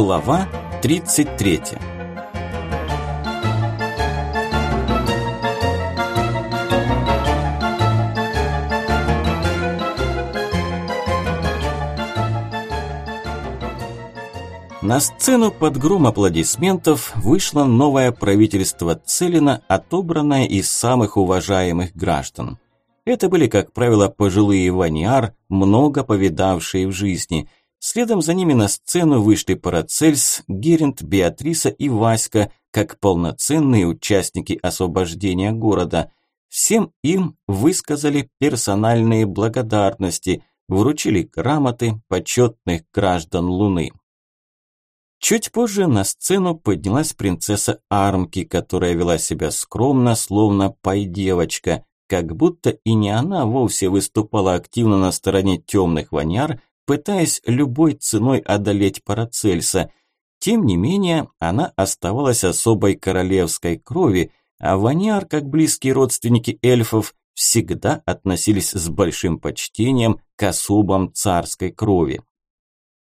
Глава 33 На сцену под гром аплодисментов вышло новое правительство Целина, отобранное из самых уважаемых граждан. Это были, как правило, пожилые ваниар, много повидавшие в жизни. Следом за ними на сцену вышли Парацельс, Герент, Беатриса и Васька, как полноценные участники освобождения города. Всем им высказали персональные благодарности, вручили грамоты почетных граждан Луны. Чуть позже на сцену поднялась принцесса Армки, которая вела себя скромно, словно пай-девочка как будто и не она вовсе выступала активно на стороне темных ваняр, пытаясь любой ценой одолеть Парацельса. Тем не менее, она оставалась особой королевской крови, а ваняр, как близкие родственники эльфов, всегда относились с большим почтением к особам царской крови.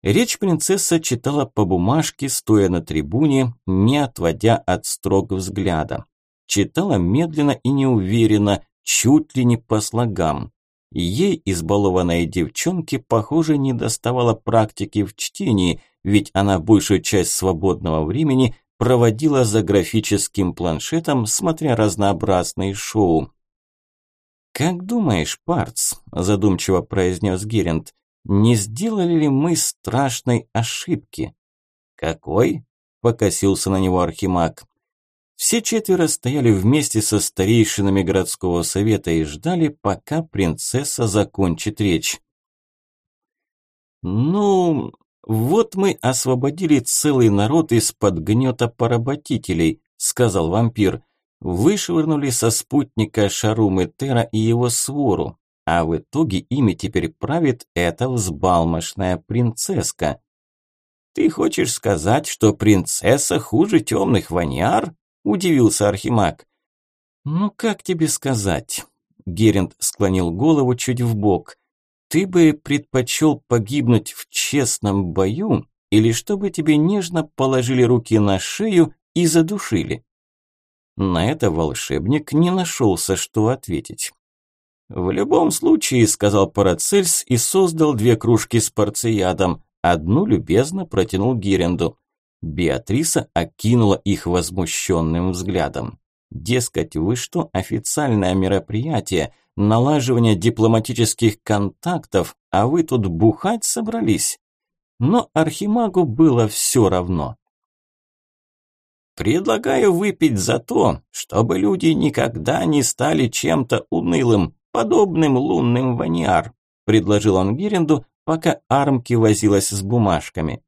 Речь принцесса читала по бумажке, стоя на трибуне, не отводя от строг взгляда. Читала медленно и неуверенно, чуть ли не по слогам. Ей, избалованной девчонке, похоже, не доставало практики в чтении, ведь она большую часть свободного времени проводила за графическим планшетом, смотря разнообразные шоу. «Как думаешь, Парц?» – задумчиво произнес Герент. «Не сделали ли мы страшной ошибки?» «Какой?» – покосился на него Архимаг. Все четверо стояли вместе со старейшинами городского совета и ждали, пока принцесса закончит речь. «Ну, вот мы освободили целый народ из-под гнета поработителей», сказал вампир. «Вышвырнули со спутника Шарумы Тера и его свору, а в итоге ими теперь правит эта взбалмошная принцесска». «Ты хочешь сказать, что принцесса хуже темных ваняр?» – удивился Архимаг. «Ну, как тебе сказать?» Геринд склонил голову чуть в бок. «Ты бы предпочел погибнуть в честном бою или чтобы тебе нежно положили руки на шею и задушили?» На это волшебник не нашелся, что ответить. «В любом случае», – сказал Парацельс и создал две кружки с порциядом. Одну любезно протянул Геренду. Беатриса окинула их возмущенным взглядом. Дескать, вы что, официальное мероприятие, налаживание дипломатических контактов, а вы тут бухать собрались? Но Архимагу было все равно. «Предлагаю выпить за то, чтобы люди никогда не стали чем-то унылым, подобным лунным ваниар», предложил он Геренду, пока Армки возилась с бумажками.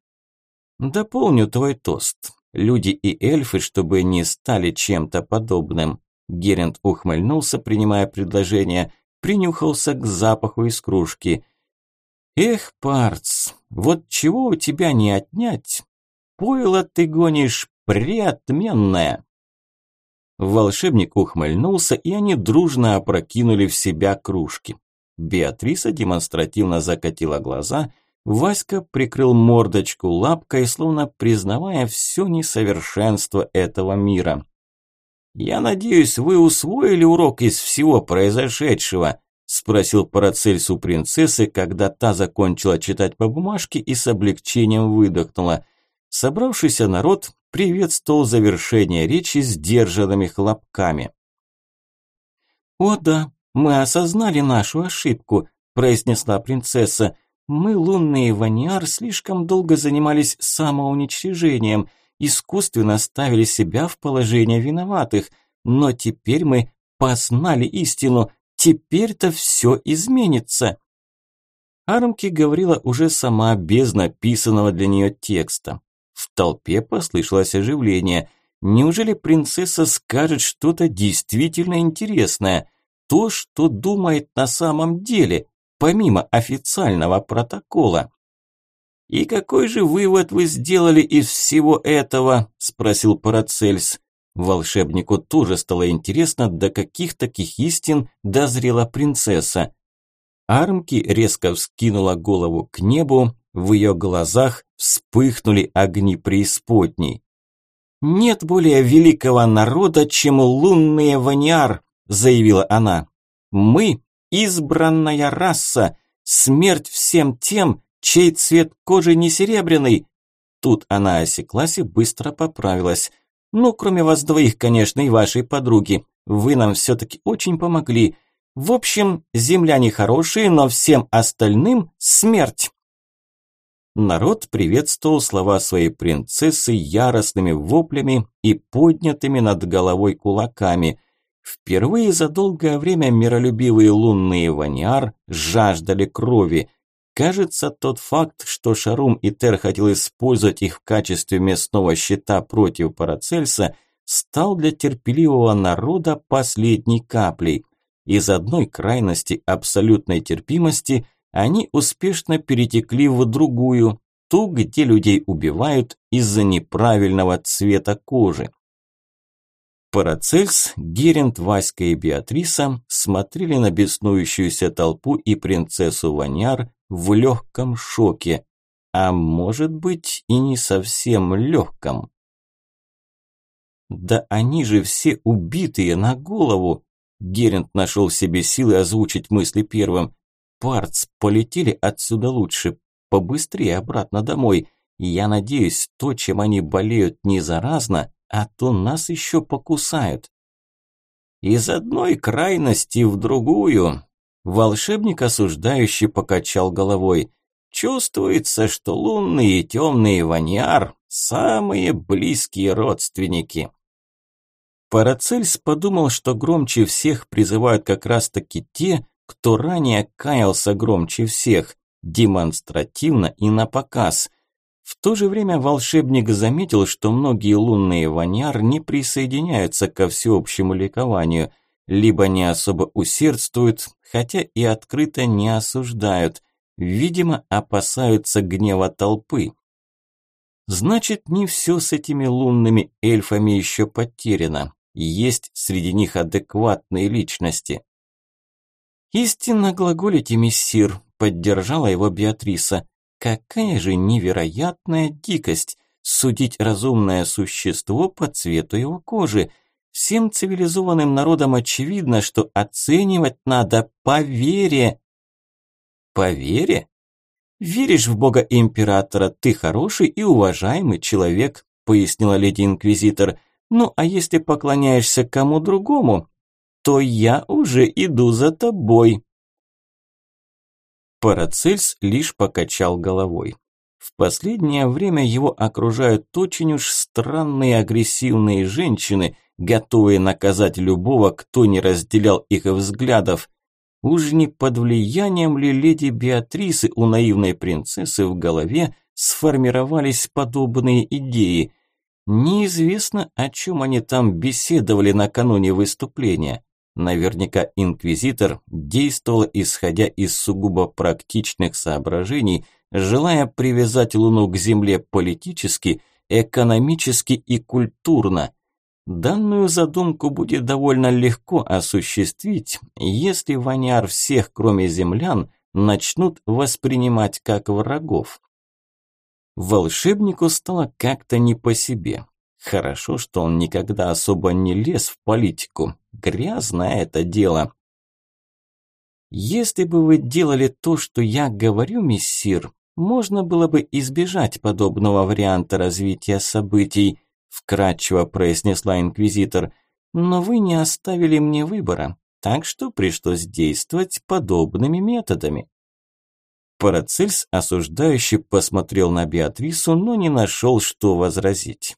Дополню твой тост. Люди и эльфы, чтобы не стали чем-то подобным. Герент ухмыльнулся, принимая предложение, принюхался к запаху из кружки. Эх, парц, вот чего у тебя не отнять? Пойло ты гонишь преотменное. Волшебник ухмыльнулся, и они дружно опрокинули в себя кружки. Беатриса демонстративно закатила глаза Васька прикрыл мордочку лапкой, словно признавая все несовершенство этого мира. «Я надеюсь, вы усвоили урок из всего произошедшего?» – спросил Парацельс у принцессы, когда та закончила читать по бумажке и с облегчением выдохнула. Собравшийся народ приветствовал завершение речи сдержанными хлопками. «О да, мы осознали нашу ошибку», – произнесла принцесса. Мы, лунные ваниар, слишком долго занимались самоуничтожением, искусственно ставили себя в положение виноватых, но теперь мы познали истину, теперь-то все изменится. Армки говорила уже сама без написанного для нее текста. В толпе послышалось оживление. Неужели принцесса скажет что-то действительно интересное? То, что думает на самом деле – помимо официального протокола. «И какой же вывод вы сделали из всего этого?» – спросил Парацельс. Волшебнику тоже стало интересно, до каких таких истин дозрела принцесса. Армки резко вскинула голову к небу, В ее глазах вспыхнули огни преисподней. «Нет более великого народа, чем лунные ваниар», – заявила она. «Мы – избранная раса, смерть всем тем, чей цвет кожи не серебряный». Тут она осеклась и быстро поправилась. «Ну, кроме вас двоих, конечно, и вашей подруги. Вы нам все-таки очень помогли. В общем, земляне хорошие, но всем остальным смерть. Народ приветствовал слова своей принцессы яростными воплями и поднятыми над головой кулаками. Впервые за долгое время миролюбивые лунные ваниар жаждали крови. Кажется, тот факт, что Шарум и Тер хотел использовать их в качестве местного щита против Парацельса, стал для терпеливого народа последней каплей. Из одной крайности абсолютной терпимости они успешно перетекли в другую, ту, где людей убивают из-за неправильного цвета кожи. Парацельс, Герент, Васька и Беатриса смотрели на беснующуюся толпу и принцессу Ваняр в легком шоке, а может быть и не совсем легком. «Да они же все убитые на голову!» Герент нашел себе силы озвучить мысли первым. «Парц, полетели отсюда лучше, побыстрее обратно домой. Я надеюсь, то, чем они болеют, не заразно, а то нас еще покусают». «Из одной крайности в другую», Волшебник осуждающий покачал головой. Чувствуется, что лунные и темные ваньяр – самые близкие родственники. Парацельс подумал, что громче всех призывают как раз-таки те, кто ранее каялся громче всех, демонстративно и на показ. В то же время волшебник заметил, что многие лунные ваняр не присоединяются ко всеобщему ликованию, либо не особо усердствуют, хотя и открыто не осуждают, видимо, опасаются гнева толпы. Значит, не все с этими лунными эльфами еще потеряно есть среди них адекватные личности. «Истинно глаголите, мессир», – поддержала его Беатриса. «Какая же невероятная дикость судить разумное существо по цвету его кожи. Всем цивилизованным народам очевидно, что оценивать надо по вере». «По вере?» «Веришь в бога императора, ты хороший и уважаемый человек», – пояснила леди-инквизитор – ну, а если поклоняешься кому другому, то я уже иду за тобой. Парацельс лишь покачал головой. В последнее время его окружают очень уж странные агрессивные женщины, готовые наказать любого, кто не разделял их взглядов. Уж не под влиянием ли леди Беатрисы у наивной принцессы в голове сформировались подобные идеи – Неизвестно, о чем они там беседовали накануне выступления. Наверняка инквизитор действовал исходя из сугубо практичных соображений, желая привязать Луну к Земле политически, экономически и культурно. Данную задумку будет довольно легко осуществить, если ваняр всех, кроме землян, начнут воспринимать как врагов. Волшебнику стало как-то не по себе. Хорошо, что он никогда особо не лез в политику. Грязное это дело. Если бы вы делали то, что я говорю, миссир, можно было бы избежать подобного варианта развития событий, вкратчиво произнесла инквизитор. Но вы не оставили мне выбора, так что пришлось действовать подобными методами. Парацельс осуждающе посмотрел на Беатрису, но не нашел, что возразить.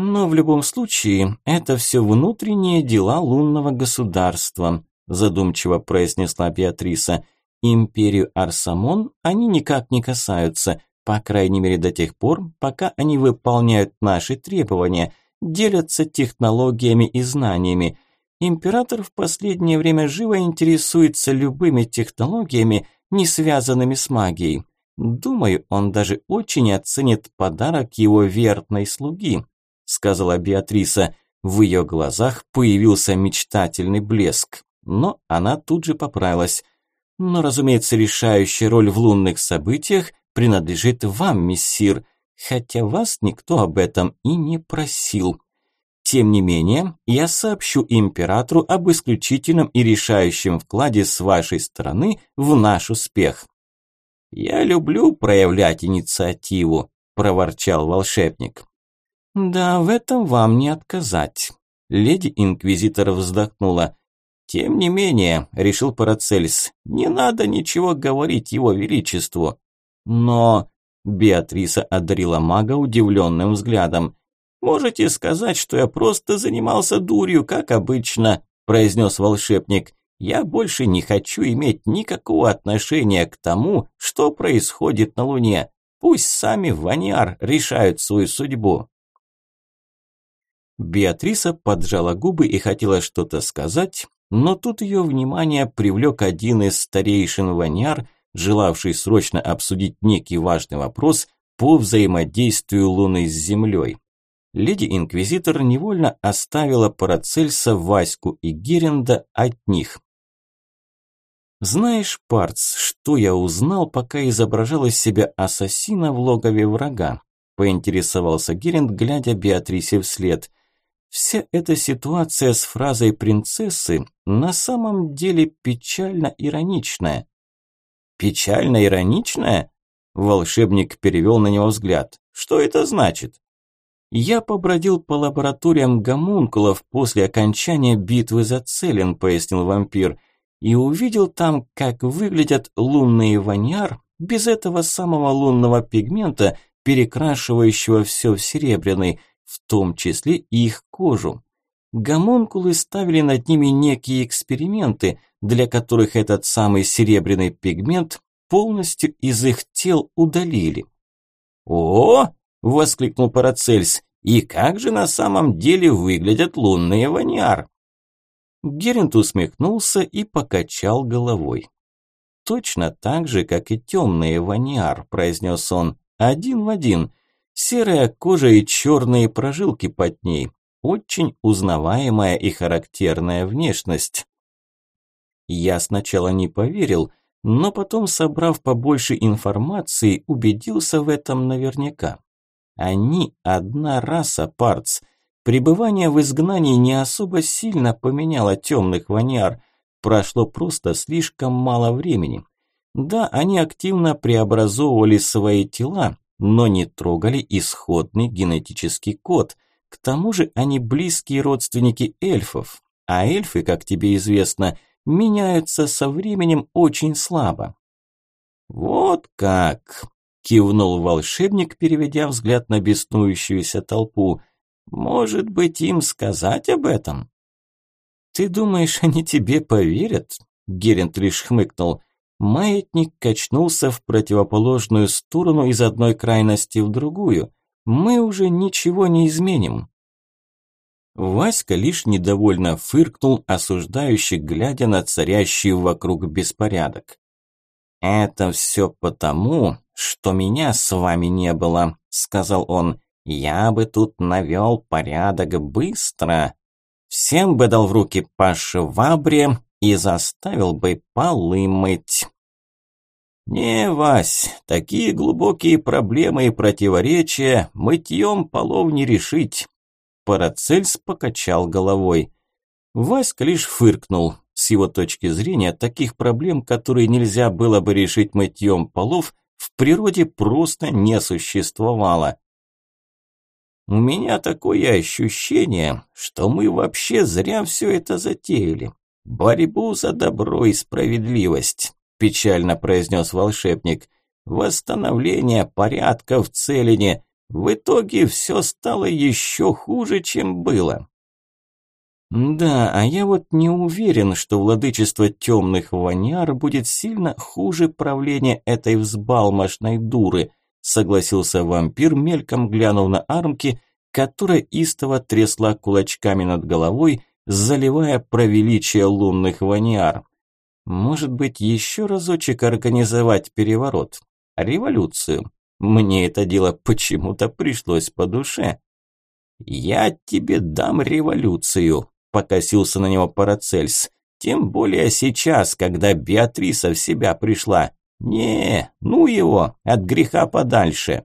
Но в любом случае, это все внутренние дела лунного государства, задумчиво произнесла Беатриса. Империю Арсамон они никак не касаются, по крайней мере до тех пор, пока они выполняют наши требования, делятся технологиями и знаниями. Император в последнее время живо интересуется любыми технологиями, не связанными с магией. Думаю, он даже очень оценит подарок его верной слуги, сказала Беатриса. В ее глазах появился мечтательный блеск, но она тут же поправилась. Но, разумеется, решающая роль в лунных событиях принадлежит вам, мессир, хотя вас никто об этом и не просил. Тем не менее, я сообщу императору об исключительном и решающем вкладе с вашей стороны в наш успех. Я люблю проявлять инициативу, проворчал волшебник. Да, в этом вам не отказать. Леди инквизитор вздохнула. Тем не менее, решил Парацельс, не надо ничего говорить его величеству. Но Беатриса одарила мага удивленным взглядом. «Можете сказать, что я просто занимался дурью, как обычно», – произнес волшебник. «Я больше не хочу иметь никакого отношения к тому, что происходит на Луне. Пусть сами Ваниар решают свою судьбу». Беатриса поджала губы и хотела что-то сказать, но тут ее внимание привлек один из старейшин Ваниар, желавший срочно обсудить некий важный вопрос по взаимодействию Луны с Землей леди-инквизитор невольно оставила Парацельса, Ваську и Геренда одних. «Знаешь, Парц, что я узнал, пока изображал из себя ассасина в логове врага?» – поинтересовался Геренд, глядя Беатрисе вслед. «Вся эта ситуация с фразой принцессы на самом деле печально-ироничная». «Печально-ироничная?» – волшебник перевел на него взгляд. «Что это значит?» «Я побродил по лабораториям гомункулов после окончания битвы за Целин», – пояснил вампир, «и увидел там, как выглядят лунные ваниар без этого самого лунного пигмента, перекрашивающего все в серебряный, в том числе и их кожу. Гомункулы ставили над ними некие эксперименты, для которых этот самый серебряный пигмент полностью из их тел удалили». «О!» – воскликнул Парацельс. «И как же на самом деле выглядят лунные ваниар?» Герент усмехнулся и покачал головой. «Точно так же, как и темные ваниар», – произнес он, – «один в один. Серая кожа и черные прожилки под ней. Очень узнаваемая и характерная внешность». Я сначала не поверил, но потом, собрав побольше информации, убедился в этом наверняка. Они одна раса, парц. Пребывание в изгнании не особо сильно поменяло темных ваниар. Прошло просто слишком мало времени. Да, они активно преобразовывали свои тела, но не трогали исходный генетический код. К тому же они близкие родственники эльфов, а эльфы, как тебе известно, меняются со временем очень слабо. Вот как, Кивнул волшебник, переведя взгляд на беснующуюся толпу. Может быть, им сказать об этом? Ты думаешь, они тебе поверят? Герент лишь хмыкнул. Маятник качнулся в противоположную сторону из одной крайности в другую. Мы уже ничего не изменим. Васька лишь недовольно фыркнул, осуждающий, глядя на царящий вокруг беспорядок. «Это все потому, что меня с вами не было», – сказал он. «Я бы тут навел порядок быстро. Всем бы дал в руки по швабре и заставил бы полы мыть». «Не, Вась, такие глубокие проблемы и противоречия мытьем полов не решить». Парацельс покачал головой. Васька лишь фыркнул. С его точки зрения, таких проблем, которые нельзя было бы решить мытьем полов, в природе просто не существовало. У меня такое ощущение, что мы вообще зря все это затеяли. Борьбу за добро и справедливость, печально произнес волшебник. Восстановление порядка в Целине. В итоге все стало еще хуже, чем было. Да, а я вот не уверен, что владычество темных ваняр будет сильно хуже правления этой взбалмошной дуры, согласился вампир, мельком глянув на армки, которая истово трясла кулачками над головой, заливая про величие лунных ваниар. Может быть, еще разочек организовать переворот? Революцию? Мне это дело почему-то пришлось по душе. «Я тебе дам революцию», покосился на него Парацельс. Тем более сейчас, когда Беатриса в себя пришла. Не, ну его, от греха подальше.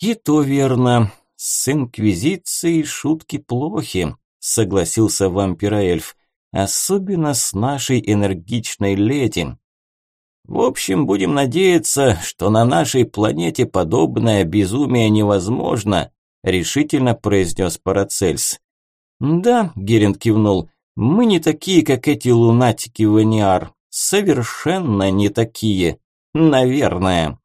И то верно. С инквизицией шутки плохи, согласился вампироэльф. Особенно с нашей энергичной леди. В общем, будем надеяться, что на нашей планете подобное безумие невозможно, решительно произнес Парацельс. Да, Геринд кивнул. Мы не такие, как эти лунатики Ваниар. Совершенно не такие. Наверное.